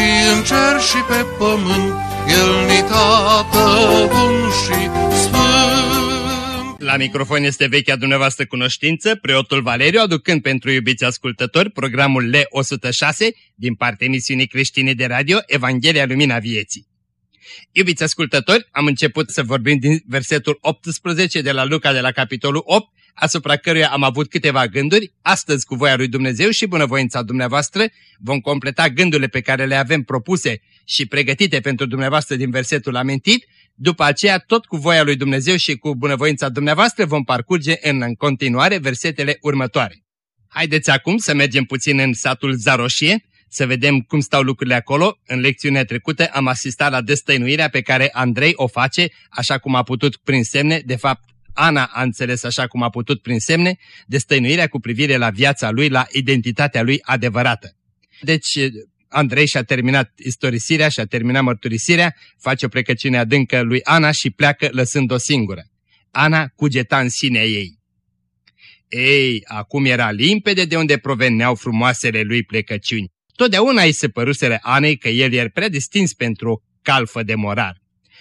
și în cer și pe pământ, El ni tată bun și sfânt. La microfon este vechea dumneavoastră cunoștință, preotul Valeriu, aducând pentru iubiți ascultători programul L106 din partea emisiunii creștine de radio Evanghelia Lumina Vieții. Iubiți ascultători, am început să vorbim din versetul 18 de la Luca de la capitolul 8, asupra căruia am avut câteva gânduri. Astăzi, cu voia lui Dumnezeu și bunăvoința dumneavoastră, vom completa gândurile pe care le avem propuse și pregătite pentru dumneavoastră din versetul amintit. După aceea, tot cu voia lui Dumnezeu și cu bunăvoința dumneavoastră, vom parcurge în continuare versetele următoare. Haideți acum să mergem puțin în satul Zaroșie, să vedem cum stau lucrurile acolo. În lecțiunea trecută am asistat la destăinuirea pe care Andrei o face așa cum a putut prin semne, de fapt Ana a înțeles așa cum a putut prin semne, destăinuirea cu privire la viața lui, la identitatea lui adevărată. Deci Andrei și-a terminat istorisirea, și-a terminat mărturisirea, face o plecăciune adâncă lui Ana și pleacă lăsând-o singură. Ana cugeta în sinea ei. Ei, acum era limpede de unde proveneau frumoasele lui plecăciuni. Totdeauna îi se păruseră Anei că el era prea distins pentru o calfă de morar.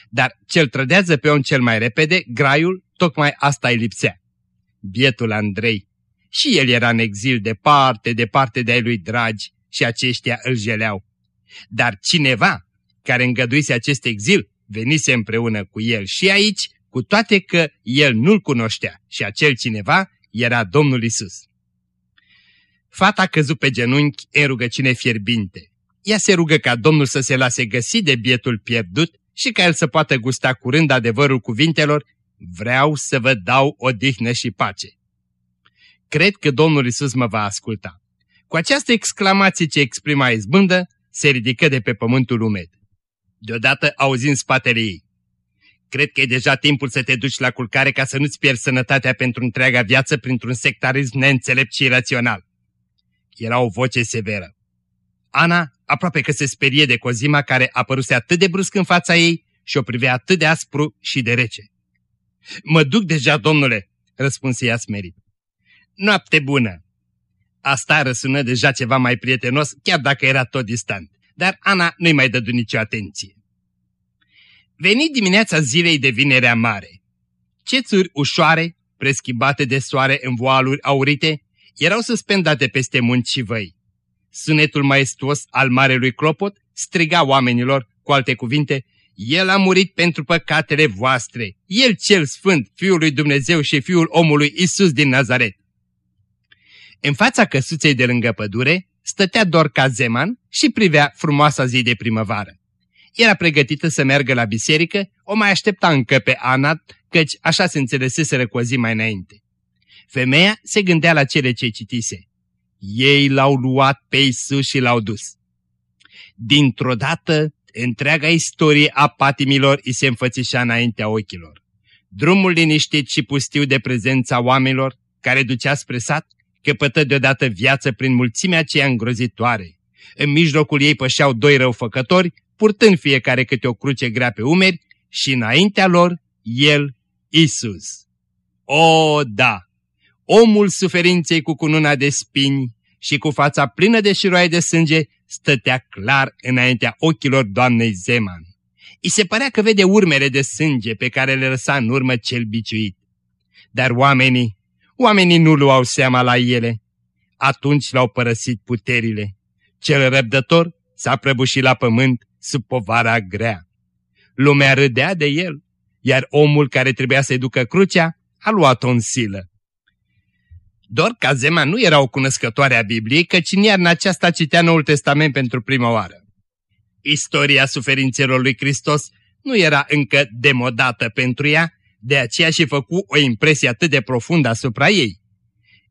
Dar cel trădează pe om cel mai repede, graiul, tocmai asta îi lipsea. Bietul Andrei. Și el era în exil departe, departe de ai lui dragi și aceștia îl jeleau. Dar cineva care îngăduise acest exil venise împreună cu el și aici, cu toate că el nu-l cunoștea și acel cineva era Domnul Isus. Fata căzut pe genunchi în rugăciune fierbinte. Ea se rugă ca Domnul să se lase găsi de bietul pierdut și ca el să poată gusta curând adevărul cuvintelor, vreau să vă dau odihnă și pace. Cred că Domnul Isus mă va asculta. Cu această exclamație ce exprima izbândă, se ridică de pe pământul umed. Deodată auzind spatele ei. Cred că e deja timpul să te duci la culcare ca să nu-ți pierzi sănătatea pentru întreaga viață printr-un sectarism neînțelept și irațional. Era o voce severă. Ana aproape că se sperie de Cozima care apăruse atât de brusc în fața ei și o privea atât de aspru și de rece. Mă duc deja, domnule, răspunse ea smerit. Noapte bună! Asta răsună deja ceva mai prietenos, chiar dacă era tot distant, dar Ana nu-i mai dădu nicio atenție. Veni dimineața zilei de vinerea mare. Cețuri ușoare, preschimbate de soare în voaluri aurite, erau suspendate peste munți și văi. Sunetul maestuos al marelui clopot striga oamenilor, cu alte cuvinte, El a murit pentru păcatele voastre, El cel sfânt, Fiul lui Dumnezeu și Fiul omului Isus din Nazaret. În fața căsuței de lângă pădure stătea Dorca Zeman și privea frumoasa zi de primăvară. Era pregătită să meargă la biserică, o mai aștepta încă pe Anat, căci așa se înțeleseseră cu o zi mai înainte. Femeia se gândea la cele ce citise. Ei l-au luat pe Isus și l-au dus. Dintr-o dată, întreaga istorie a patimilor îi se înfățișa înaintea ochilor. Drumul liniștit și pustiu de prezența oamenilor, care ducea spre sat, căpătă deodată viață prin mulțimea aceea îngrozitoare. În mijlocul ei pășeau doi răufăcători, purtând fiecare câte o cruce grea pe umeri și înaintea lor, el, Isus. O, da! Omul suferinței cu cununa de spini și cu fața plină de șiroaie de sânge stătea clar înaintea ochilor doamnei Zeman. I se părea că vede urmele de sânge pe care le lăsa în urmă cel biciuit. Dar oamenii, oamenii nu luau seama la ele. Atunci l-au părăsit puterile. Cel răbdător s-a prăbușit la pământ sub povara grea. Lumea râdea de el, iar omul care trebuia să-i ducă crucea a luat-o în silă. Doar că Zema nu era o cunoscătoare a Bibliei, căci în în aceasta citea Noul Testament pentru prima oară. Istoria suferințelor lui Hristos nu era încă demodată pentru ea, de aceea și făcu o impresie atât de profundă asupra ei.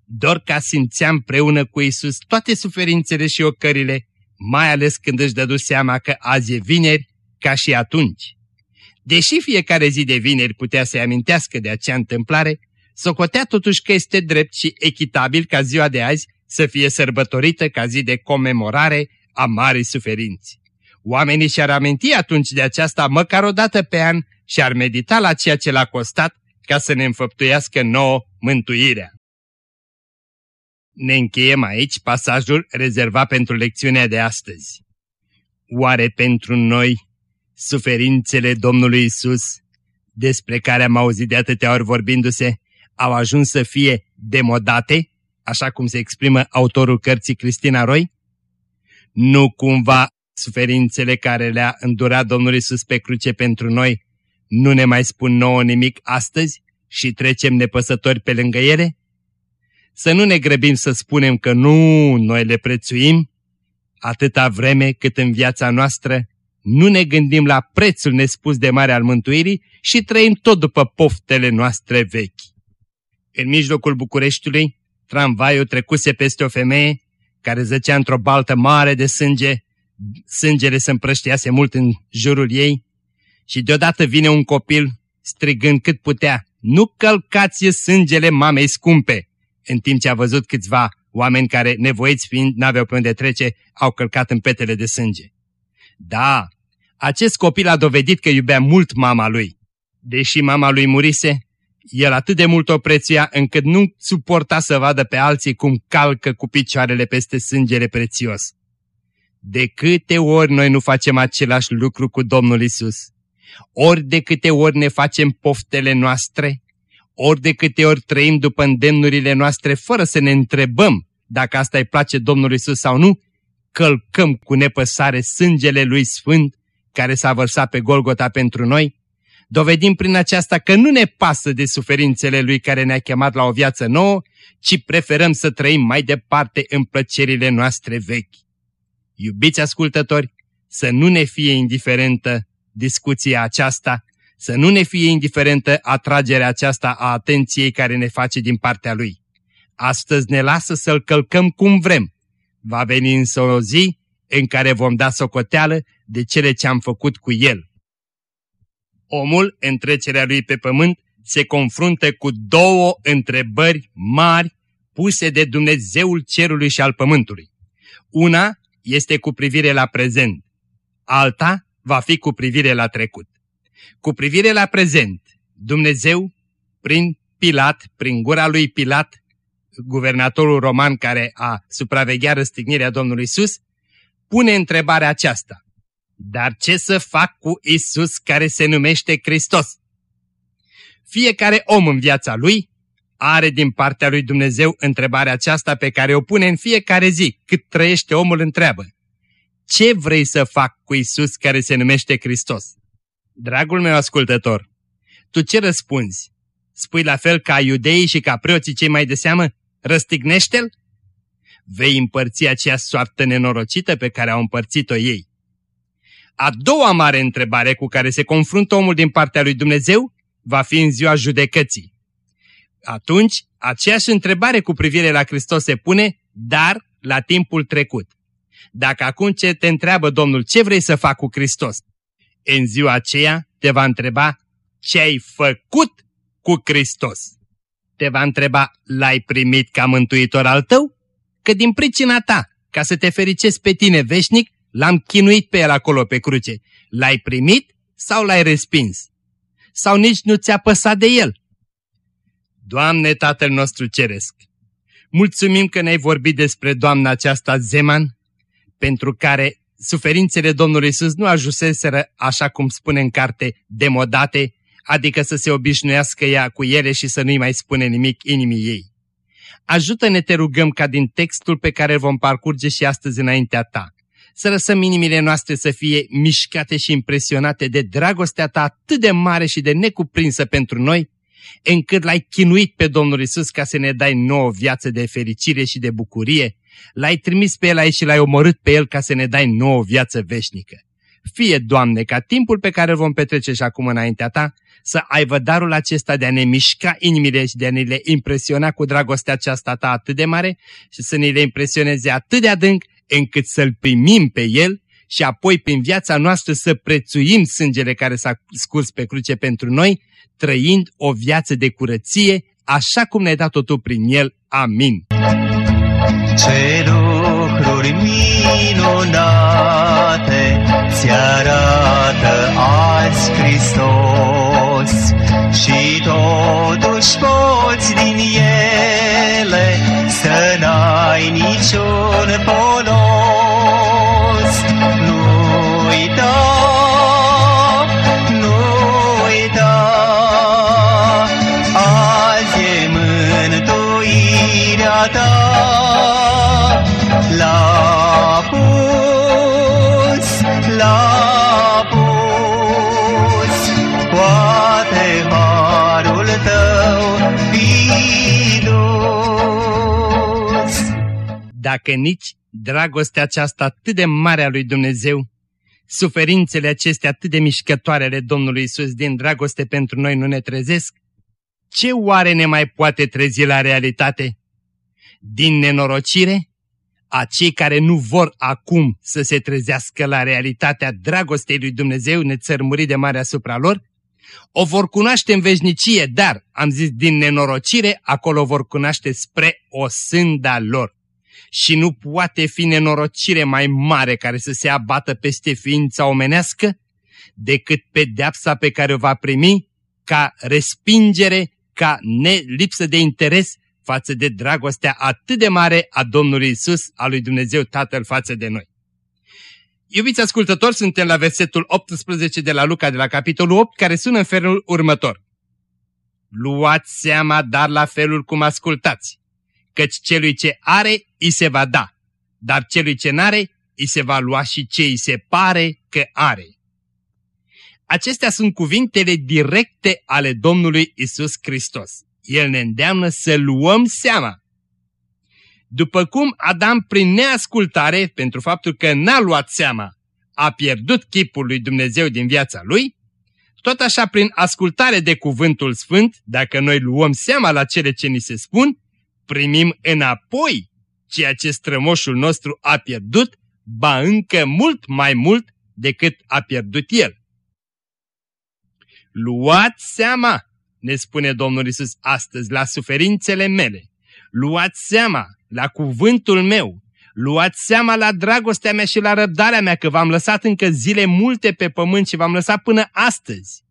Doar ca simțea împreună cu Isus toate suferințele și ocările, mai ales când își dădu seama că azi e vineri, ca și atunci. Deși fiecare zi de vineri putea să-i amintească de acea întâmplare, socotea totuși că este drept și echitabil ca ziua de azi să fie sărbătorită ca zi de comemorare a marii suferinți. Oamenii și-ar aminti atunci de aceasta măcar o dată pe an și ar medita la ceea ce l-a costat ca să ne înfăptuiască nouă mântuirea. Ne încheiem aici pasajul rezervat pentru lecțiunea de astăzi. Oare pentru noi suferințele Domnului Isus, despre care am auzit de atâtea ori vorbindu-se, au ajuns să fie demodate, așa cum se exprimă autorul cărții Cristina Roy? Nu cumva suferințele care le-a îndurat Domnul Isus pe cruce pentru noi nu ne mai spun nouă nimic astăzi și trecem nepăsători pe lângă ele? Să nu ne grăbim să spunem că nu, noi le prețuim, atâta vreme cât în viața noastră nu ne gândim la prețul nespus de mare al mântuirii și trăim tot după poftele noastre vechi. În mijlocul Bucureștiului, tramvaiul trecuse peste o femeie care zăcea într-o baltă mare de sânge, sângele se împrăștiase mult în jurul ei și deodată vine un copil strigând cât putea, nu călcați sângele mamei scumpe, în timp ce a văzut câțiva oameni care, nevoiți fiind, n-aveau pe unde trece, au călcat în petele de sânge. Da, acest copil a dovedit că iubea mult mama lui. Deși mama lui murise, el atât de mult o prețuia încât nu suporta să vadă pe alții cum calcă cu picioarele peste sângele prețios. De câte ori noi nu facem același lucru cu Domnul Isus? Ori de câte ori ne facem poftele noastre? Ori de câte ori trăim după îndemnurile noastre fără să ne întrebăm dacă asta îi place Domnului Isus sau nu? Călcăm cu nepăsare sângele lui Sfânt care s-a vărsat pe Golgota pentru noi? Dovedim prin aceasta că nu ne pasă de suferințele Lui care ne-a chemat la o viață nouă, ci preferăm să trăim mai departe în plăcerile noastre vechi. Iubiți ascultători, să nu ne fie indiferentă discuția aceasta, să nu ne fie indiferentă atragerea aceasta a atenției care ne face din partea Lui. Astăzi ne lasă să-L călcăm cum vrem. Va veni însă o zi în care vom da socoteală de cele ce am făcut cu El. Omul, în trecerea lui pe pământ, se confruntă cu două întrebări mari puse de Dumnezeul cerului și al pământului. Una este cu privire la prezent, alta va fi cu privire la trecut. Cu privire la prezent, Dumnezeu, prin Pilat, prin gura lui Pilat, guvernatorul roman care a supravegheat răstignirea Domnului Isus, pune întrebarea aceasta. Dar ce să fac cu Isus care se numește Hristos? Fiecare om în viața lui are din partea lui Dumnezeu întrebarea aceasta pe care o pune în fiecare zi, cât trăiește omul întreabă. Ce vrei să fac cu Isus care se numește Hristos? Dragul meu ascultător, tu ce răspunzi? Spui la fel ca iudeii și ca preoții cei mai de seamă? Răstignește-l? Vei împărți aceea soartă nenorocită pe care au împărțit-o ei. A doua mare întrebare cu care se confruntă omul din partea lui Dumnezeu va fi în ziua judecății. Atunci, aceeași întrebare cu privire la Hristos se pune, dar la timpul trecut. Dacă acum ce te întreabă Domnul ce vrei să fac cu Hristos, în ziua aceea te va întreba ce ai făcut cu Hristos. Te va întreba, l-ai primit ca mântuitor al tău? Că din pricina ta, ca să te fericesc pe tine veșnic, L-am chinuit pe el acolo pe cruce. L-ai primit sau l-ai respins? Sau nici nu ți-a păsat de el? Doamne Tatăl nostru Ceresc, mulțumim că ne-ai vorbit despre Doamna aceasta Zeman, pentru care suferințele Domnului Iisus nu ajunseseră, așa cum spune în carte, demodate, adică să se obișnuiască ea cu ele și să nu-i mai spune nimic inimii ei. Ajută-ne, te rugăm, ca din textul pe care îl vom parcurge și astăzi înaintea ta, să lăsăm inimile noastre să fie mișcate și impresionate de dragostea ta atât de mare și de necuprinsă pentru noi, încât l-ai chinuit pe Domnul Isus ca să ne dai nouă viață de fericire și de bucurie, l-ai trimis pe El aici și l-ai omorât pe El ca să ne dai nouă viață veșnică. Fie, Doamne, ca timpul pe care îl vom petrece și acum înaintea Ta, să aibă darul acesta de a ne mișca inimile și de a ne le impresiona cu dragostea aceasta Ta atât de mare și să ne le impresioneze atât de adânc încât să-L primim pe El și apoi prin viața noastră să prețuim sângele care s-a scurs pe cruce pentru noi, trăind o viață de curăție, așa cum ne-ai dat-o Tu prin El. Amin. Ce lucruri minunate ți arată azi Hristos și totuși poți din ele să n-ai niciun folos. Nu uita, Dacă nici dragostea aceasta atât de mare a lui Dumnezeu, suferințele acestea atât de mișcătoare ale Domnului Isus din dragoste pentru noi nu ne trezesc, ce oare ne mai poate trezi la realitate? Din nenorocire? A cei care nu vor acum să se trezească la realitatea dragostei lui Dumnezeu nețărmurit de mare asupra lor? O vor cunoaște în veșnicie, dar, am zis, din nenorocire, acolo o vor cunoaște spre o sânda lor. Și nu poate fi nenorocire mai mare care să se abată peste ființa omenească decât pedeapsa pe care o va primi ca respingere, ca nelipsă de interes față de dragostea atât de mare a Domnului Isus, a lui Dumnezeu Tatăl față de noi. Iubiți ascultători, suntem la versetul 18 de la Luca de la capitolul 8, care sună în felul următor. Luați seama, dar la felul cum ascultați, căci celui ce are, îi se va da, dar celui ce n-are, îi se va lua și ce îi se pare că are. Acestea sunt cuvintele directe ale Domnului Isus Hristos. El ne îndeamnă să luăm seama. După cum Adam prin neascultare, pentru faptul că n-a luat seama, a pierdut chipul lui Dumnezeu din viața lui, tot așa prin ascultare de cuvântul sfânt, dacă noi luăm seama la cele ce ni se spun, primim înapoi ceea ce strămoșul nostru a pierdut, ba încă mult mai mult decât a pierdut el. Luați seama, ne spune Domnul Isus astăzi, la suferințele mele. Luați seama la cuvântul meu. Luați seama la dragostea mea și la răbdarea mea, că v-am lăsat încă zile multe pe pământ și v-am lăsat până astăzi.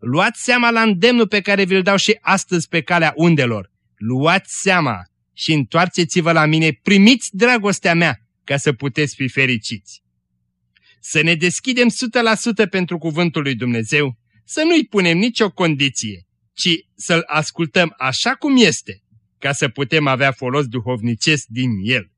Luați seama la îndemnul pe care vi-l dau și astăzi pe calea undelor. Luați seama și întoarceți-vă la mine, primiți dragostea mea ca să puteți fi fericiți. Să ne deschidem 100% pentru cuvântul lui Dumnezeu, să nu-i punem nicio condiție, ci să-l ascultăm așa cum este, ca să putem avea folos duhovnicesc din el.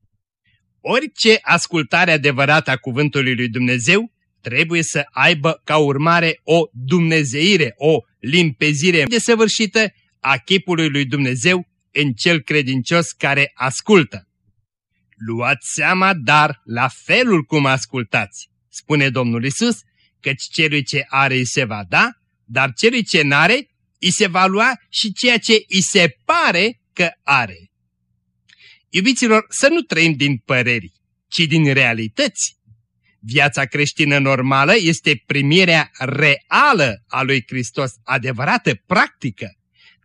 Orice ascultare adevărată a cuvântului lui Dumnezeu trebuie să aibă ca urmare o dumnezeire, o limpezire desăvârșită a chipului lui Dumnezeu în cel credincios care ascultă. Luați seama, dar, la felul cum ascultați, spune Domnul Isus, căci celui ce are îi se va da, dar celui ce n-are îi se va lua și ceea ce îi se pare că are. Iubiților, să nu trăim din păreri, ci din realități. Viața creștină normală este primirea reală a lui Hristos, adevărată, practică.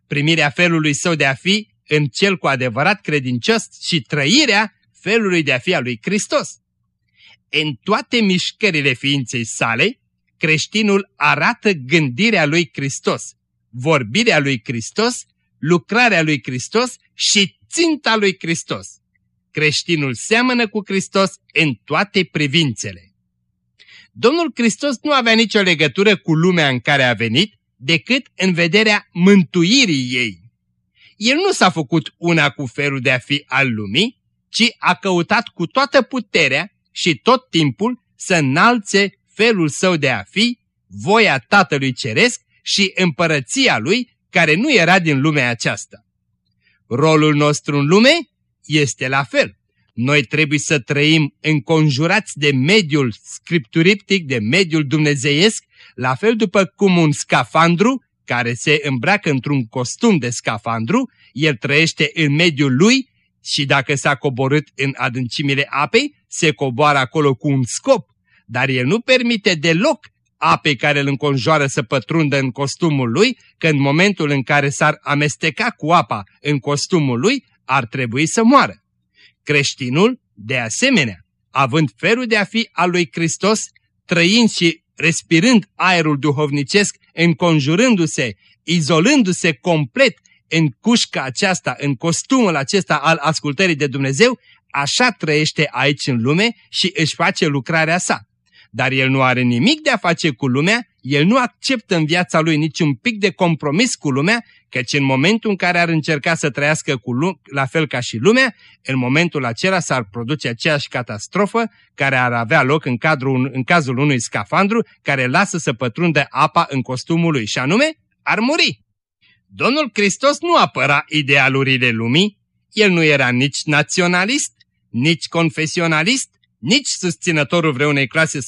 Primirea felului său de a fi în cel cu adevărat credincios și trăirea felului de a fi a lui Hristos. În toate mișcările ființei sale, creștinul arată gândirea lui Hristos, vorbirea lui Hristos, lucrarea lui Hristos și ținta lui Hristos. Creștinul seamănă cu Hristos în toate privințele. Domnul Hristos nu avea nicio legătură cu lumea în care a venit, decât în vederea mântuirii ei. El nu s-a făcut una cu felul de a fi al lumii, ci a căutat cu toată puterea și tot timpul să înalțe felul său de a fi, voia Tatălui Ceresc și împărăția lui care nu era din lumea aceasta. Rolul nostru în lume este la fel. Noi trebuie să trăim înconjurați de mediul scripturiptic, de mediul dumnezeiesc, la fel după cum un scafandru care se îmbracă într-un costum de scafandru, el trăiește în mediul lui și dacă s-a coborât în adâncimile apei, se coboară acolo cu un scop, dar el nu permite deloc apei care îl înconjoară să pătrundă în costumul lui, că în momentul în care s-ar amesteca cu apa în costumul lui, ar trebui să moară. Creștinul, de asemenea, având felul de a fi al lui Hristos, trăind și respirând aerul duhovnicesc, înconjurându-se, izolându-se complet în cușca aceasta, în costumul acesta al ascultării de Dumnezeu, așa trăiește aici în lume și își face lucrarea sa. Dar el nu are nimic de a face cu lumea, el nu acceptă în viața lui niciun pic de compromis cu lumea, căci în momentul în care ar încerca să trăiască cu la fel ca și lumea, în momentul acela s-ar produce aceeași catastrofă care ar avea loc în, cadrul, în cazul unui scafandru care lasă să pătrundă apa în costumul lui și anume ar muri. Domnul Hristos nu apăra idealurile lumii, el nu era nici naționalist, nici confesionalist, nici susținătorul vreunei clase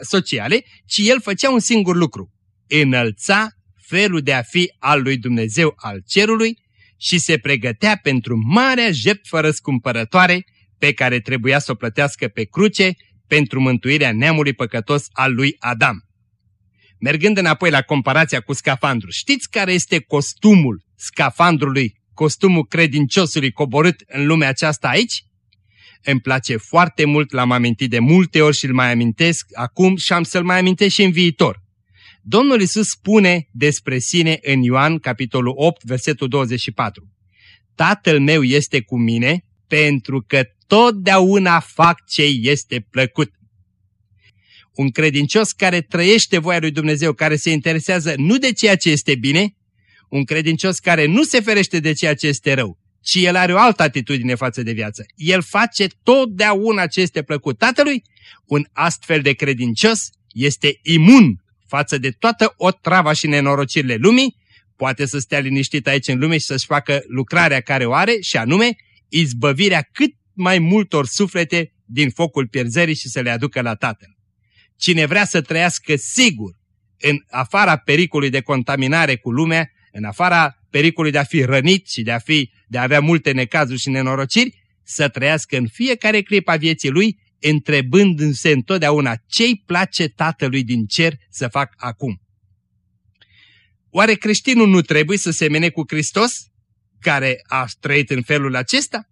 sociale, ci el făcea un singur lucru. Înălța felul de a fi al lui Dumnezeu al cerului și se pregătea pentru marea jertfă răscumpărătoare pe care trebuia să o plătească pe cruce pentru mântuirea neamului păcătos al lui Adam. Mergând înapoi la comparația cu scafandru, știți care este costumul scafandrului, costumul credinciosului coborât în lumea aceasta aici? Îmi place foarte mult, l-am amintit de multe ori și îl mai amintesc acum și am să-l mai amintesc și în viitor. Domnul Isus spune despre sine în Ioan, capitolul 8, versetul 24. Tatăl meu este cu mine pentru că totdeauna fac ce este plăcut. Un credincios care trăiește voia lui Dumnezeu, care se interesează nu de ceea ce este bine, un credincios care nu se ferește de ceea ce este rău, ci el are o altă atitudine față de viață. El face totdeauna ce este plăcut Tatălui, un astfel de credincios este imun față de toată o trava și nenorocirile lumii, poate să stea liniștit aici în lume și să-și facă lucrarea care o are și anume izbăvirea cât mai multor suflete din focul pierzării și să le aducă la Tatăl. Cine vrea să trăiască sigur în afara pericolului de contaminare cu lumea, în afara pericolului de a fi rănit și de a, fi, de a avea multe necazuri și nenorociri, să trăiască în fiecare clip a vieții lui, întrebându-se întotdeauna ce-i place Tatălui din cer să fac acum. Oare creștinul nu trebuie să semene cu Hristos, care a trăit în felul acesta?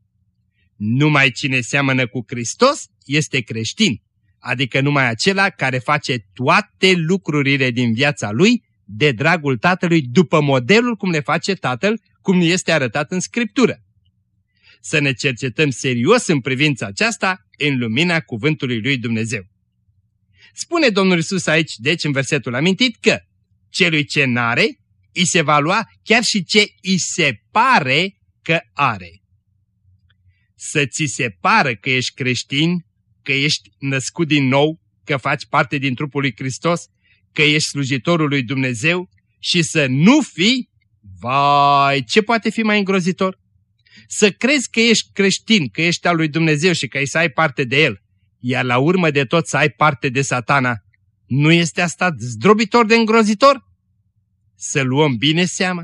Numai cine seamănă cu Hristos este creștin, adică numai acela care face toate lucrurile din viața lui de dragul Tatălui după modelul cum le face Tatăl, cum este arătat în Scriptură. Să ne cercetăm serios în privința aceasta în lumina cuvântului lui Dumnezeu. Spune Domnul Isus aici, deci în versetul amintit, că celui ce n-are, îi se va lua chiar și ce îi se pare că are. Să ți se pară că ești creștin, că ești născut din nou, că faci parte din trupul lui Hristos, că ești slujitorul lui Dumnezeu și să nu fii, vai, ce poate fi mai îngrozitor? Să crezi că ești creștin, că ești al lui Dumnezeu și că ai să ai parte de el, iar la urmă de tot să ai parte de satana, nu este asta zdrobitor de îngrozitor? Să luăm bine seama.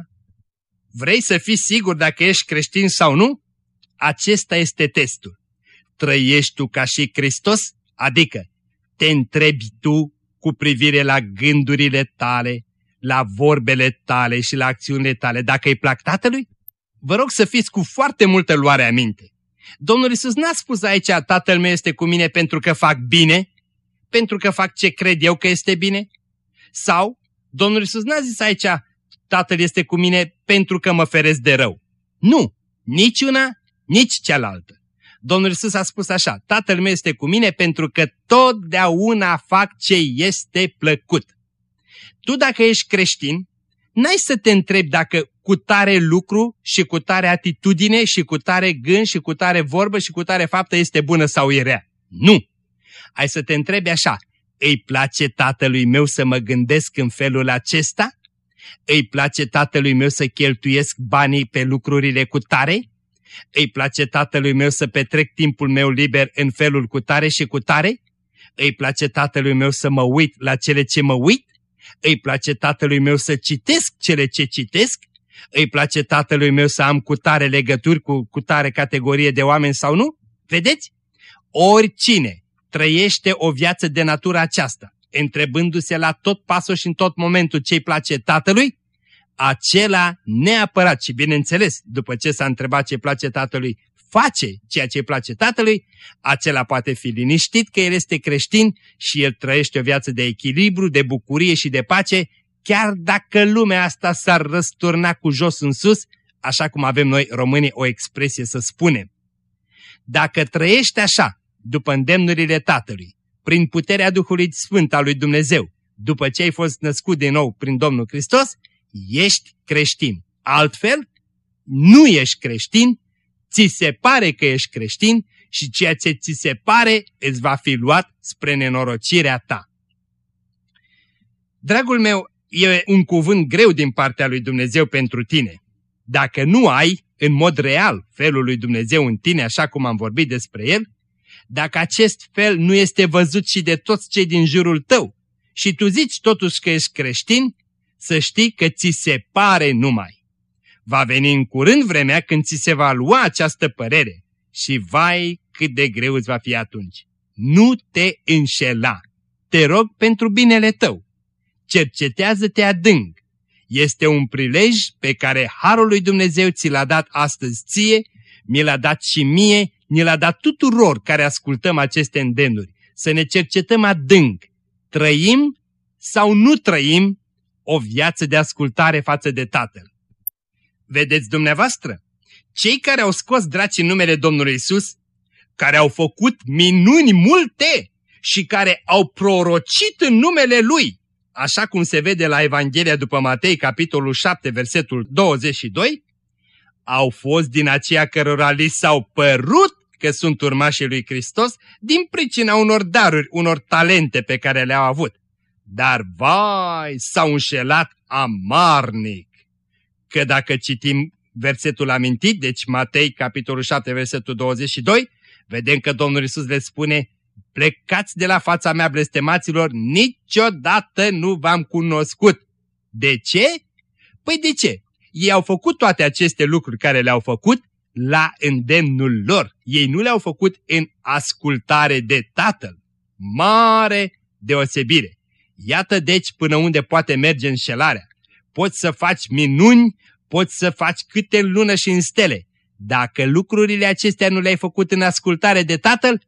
Vrei să fii sigur dacă ești creștin sau nu? Acesta este testul. Trăiești tu ca și Hristos? Adică te întrebi tu cu privire la gândurile tale, la vorbele tale și la acțiunile tale, dacă îi plac Tatălui? Vă rog să fiți cu foarte multă luare aminte. Domnul Isus n-a spus aici, Tatăl meu este cu mine pentru că fac bine, pentru că fac ce cred eu că este bine? Sau, Domnul Isus n-a zis aici, Tatăl este cu mine pentru că mă feresc de rău. Nu, nici una, nici cealaltă. Domnul Iisus a spus așa, Tatăl meu este cu mine pentru că totdeauna fac ce este plăcut. Tu dacă ești creștin, n-ai să te întrebi dacă cu tare lucru și cu tare atitudine și cu tare gând și cu tare vorbă și cu tare faptă este bună sau e rea. Nu! Ai să te întrebi așa, îi place tatălui meu să mă gândesc în felul acesta? Îi place tatălui meu să cheltuiesc banii pe lucrurile cu tare? Îi place tatălui meu să petrec timpul meu liber în felul cu tare și cu tare? Îi place tatălui meu să mă uit la cele ce mă uit? Îi place tatălui meu să citesc cele ce citesc? Îi place tatălui meu să am cu tare legături cu, cu tare categorie de oameni sau nu? Vedeți? Oricine trăiește o viață de natură aceasta, întrebându-se la tot pasul și în tot momentul ce-i place tatălui, acela neapărat și bineînțeles, după ce s-a întrebat ce place tatălui, face ceea ce îi place tatălui, acela poate fi liniștit că el este creștin și el trăiește o viață de echilibru, de bucurie și de pace, chiar dacă lumea asta s-ar răsturna cu jos în sus, așa cum avem noi românii o expresie să spunem. Dacă trăiești așa, după îndemnurile Tatălui, prin puterea Duhului Sfânt al lui Dumnezeu, după ce ai fost născut din nou prin Domnul Hristos, ești creștin. Altfel, nu ești creștin, ți se pare că ești creștin și ceea ce ți se pare îți va fi luat spre nenorocirea ta. Dragul meu, e un cuvânt greu din partea lui Dumnezeu pentru tine. Dacă nu ai, în mod real, felul lui Dumnezeu în tine, așa cum am vorbit despre el, dacă acest fel nu este văzut și de toți cei din jurul tău și tu zici totuși că ești creștin, să știi că ți se pare numai. Va veni în curând vremea când ți se va lua această părere și vai cât de greu îți va fi atunci. Nu te înșela. Te rog pentru binele tău. Cercetează-te adânc. Este un prilej pe care Harul lui Dumnezeu ți l-a dat astăzi ție, mi l-a dat și mie, ni l-a dat tuturor care ascultăm aceste îndemnuri. Să ne cercetăm adânc. Trăim sau nu trăim o viață de ascultare față de Tatăl. Vedeți dumneavoastră, cei care au scos draci în numele Domnului Isus, care au făcut minuni multe și care au prorocit în numele Lui, așa cum se vede la Evanghelia după Matei, capitolul 7, versetul 22, au fost din aceia cărora li s-au părut că sunt urmașii lui Hristos din pricina unor daruri, unor talente pe care le-au avut. Dar, vai, s-au înșelat amarnic! Că dacă citim versetul amintit, deci Matei, capitolul 7, versetul 22, vedem că Domnul Isus le spune, plecați de la fața mea, blestemaților, niciodată nu v-am cunoscut. De ce? Păi de ce? Ei au făcut toate aceste lucruri care le-au făcut la îndemnul lor. Ei nu le-au făcut în ascultare de Tatăl. Mare deosebire. Iată deci până unde poate merge înșelarea. Poți să faci minuni, poți să faci câte în lună și în stele. Dacă lucrurile acestea nu le-ai făcut în ascultare de Tatăl,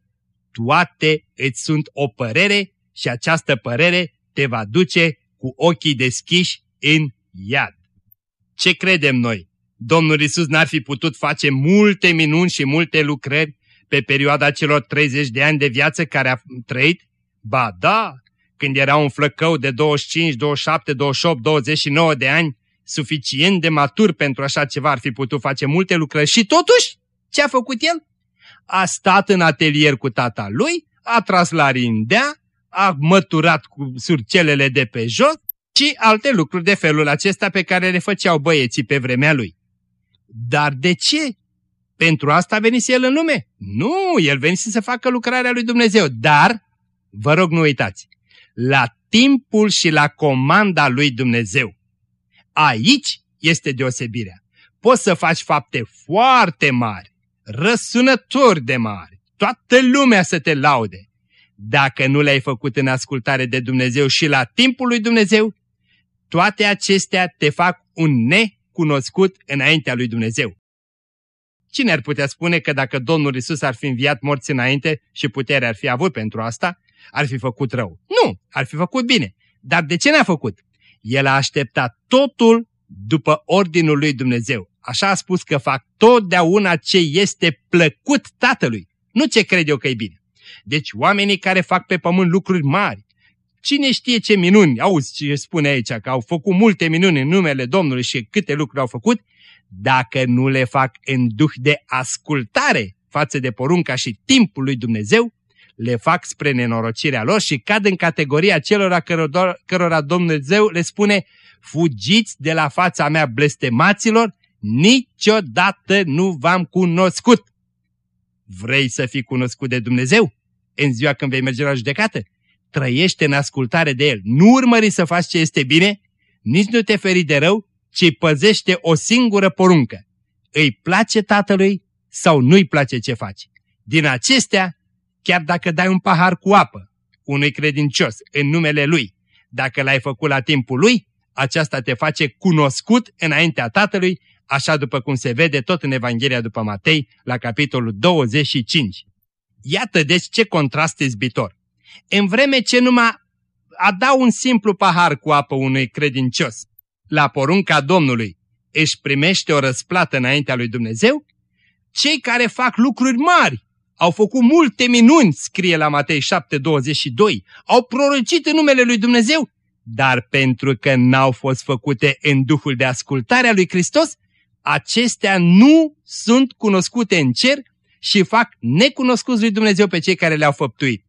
toate îți sunt o părere și această părere te va duce cu ochii deschiși în iad. Ce credem noi? Domnul Isus n-ar fi putut face multe minuni și multe lucrări pe perioada celor 30 de ani de viață care a trăit? Ba da, când era un flăcău de 25, 27, 28, 29 de ani, suficient de matur pentru așa ceva ar fi putut face multe lucrări și totuși, ce a făcut el? A stat în atelier cu tata lui, a tras la rindea, a măturat cu surcelele de pe jos și alte lucruri de felul acesta pe care le făceau băieții pe vremea lui. Dar de ce? Pentru asta venise el în lume? Nu, el venise să facă lucrarea lui Dumnezeu, dar, vă rog nu uitați, la timpul și la comanda lui Dumnezeu. Aici este deosebirea. Poți să faci fapte foarte mari, răsunători de mari, toată lumea să te laude. Dacă nu le-ai făcut în ascultare de Dumnezeu și la timpul lui Dumnezeu, toate acestea te fac un necunoscut înaintea lui Dumnezeu. Cine ar putea spune că dacă Domnul Isus ar fi înviat morți înainte și puterea ar fi avut pentru asta, ar fi făcut rău? Nu, ar fi făcut bine. Dar de ce n-a făcut? El a așteptat totul după ordinul lui Dumnezeu. Așa a spus că fac totdeauna ce este plăcut Tatălui, nu ce cred eu că e bine. Deci oamenii care fac pe pământ lucruri mari, cine știe ce minuni, auzi ce spune aici, că au făcut multe minuni în numele Domnului și câte lucruri au făcut, dacă nu le fac în duh de ascultare față de porunca și timpul lui Dumnezeu, le fac spre nenorocirea lor și cad în categoria celor cărora, cărora Dumnezeu le spune fugiți de la fața mea blestemaților, niciodată nu v-am cunoscut. Vrei să fii cunoscut de Dumnezeu? În ziua când vei merge la judecată? Trăiește în ascultare de El. Nu urmări să faci ce este bine, nici nu te feri de rău, ci păzește o singură poruncă. Îi place Tatălui sau nu-i place ce faci? Din acestea chiar dacă dai un pahar cu apă unui credincios în numele lui, dacă l-ai făcut la timpul lui, aceasta te face cunoscut înaintea Tatălui, așa după cum se vede tot în Evanghelia după Matei, la capitolul 25. Iată deci ce contrast izbitor. În vreme ce numai a da un simplu pahar cu apă unui credincios, la porunca Domnului, își primește o răsplată înaintea lui Dumnezeu, cei care fac lucruri mari, au făcut multe minuni, scrie la Matei 7:22, au prorocit în numele lui Dumnezeu, dar pentru că n-au fost făcute în duhul de ascultare a lui Hristos, acestea nu sunt cunoscute în cer și fac necunoscuți lui Dumnezeu pe cei care le-au făptuit.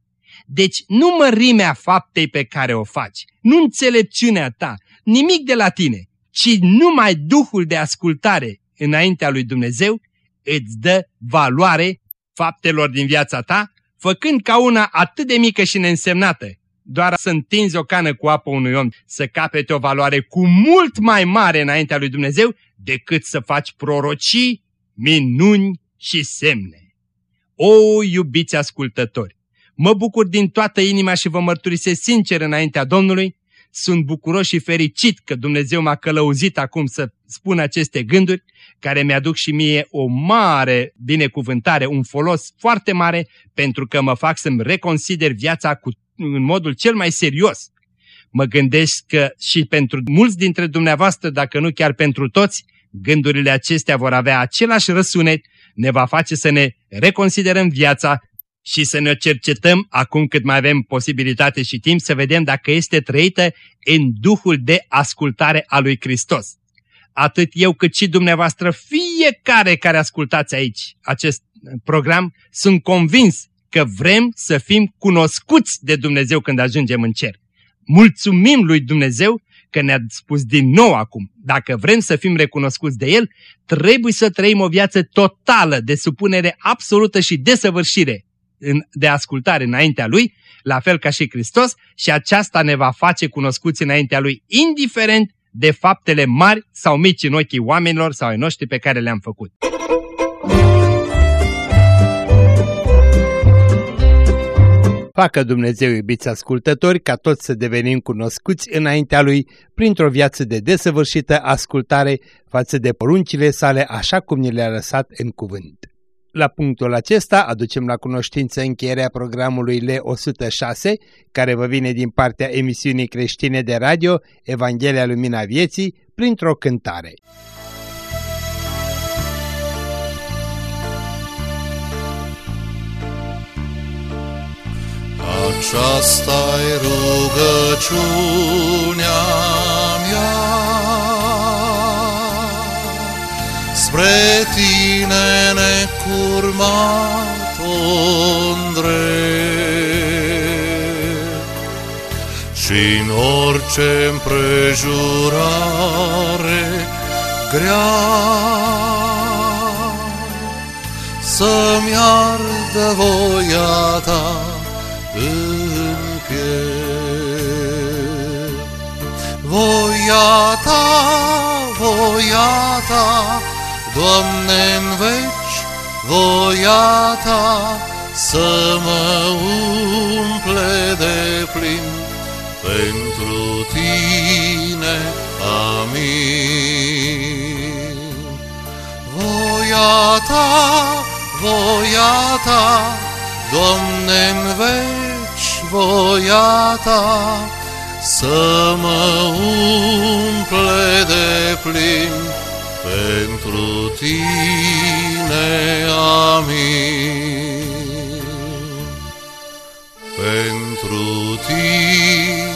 Deci nu mărimea faptei pe care o faci, nu înțelepciunea ta, nimic de la tine, ci numai Duhul de ascultare înaintea lui Dumnezeu îți dă valoare faptelor din viața ta, făcând ca una atât de mică și neînsemnată, doar să întinzi o cană cu apă unui om, să capete o valoare cu mult mai mare înaintea lui Dumnezeu, decât să faci prorocii, minuni și semne. O, iubiți ascultători, mă bucur din toată inima și vă mărturisesc sincer înaintea Domnului, sunt bucuros și fericit că Dumnezeu m-a călăuzit acum să spun aceste gânduri, care mi-aduc și mie o mare binecuvântare, un folos foarte mare, pentru că mă fac să-mi reconsider viața cu, în modul cel mai serios. Mă gândesc că și pentru mulți dintre dumneavoastră, dacă nu chiar pentru toți, gândurile acestea vor avea același răsunet, ne va face să ne reconsiderăm viața și să ne cercetăm acum cât mai avem posibilitate și timp să vedem dacă este trăită în duhul de ascultare a lui Hristos. Atât eu cât și dumneavoastră, fiecare care ascultați aici acest program, sunt convins că vrem să fim cunoscuți de Dumnezeu când ajungem în cer. Mulțumim lui Dumnezeu că ne-a spus din nou acum, dacă vrem să fim recunoscuți de El, trebuie să trăim o viață totală de supunere absolută și desăvârșire de ascultare înaintea Lui, la fel ca și Hristos, și aceasta ne va face cunoscuți înaintea Lui, indiferent de faptele mari sau mici în ochii oamenilor sau ai noștri pe care le-am făcut. Facă Dumnezeu, iubiți ascultători, ca toți să devenim cunoscuți înaintea Lui printr-o viață de desăvârșită ascultare față de poruncile sale așa cum ni le-a lăsat în cuvânt. La punctul acesta aducem la cunoștință încheierea programului L106, care vă vine din partea emisiunii creștine de radio Evanghelia Lumina Vieții, printr-o cântare. Aceasta-i rugăciunea mea spre tine necurmat și în orice împrejurare grea să-mi ardă voia ta în piept. Voia ta, voia ta, Doamne, în veci, voia ta să mă umple de plin pentru tine. Amin. Voia ta, voia ta, Doamne, în veci, voia ta să mă umple de plin pentru tine, amin, pentru tine.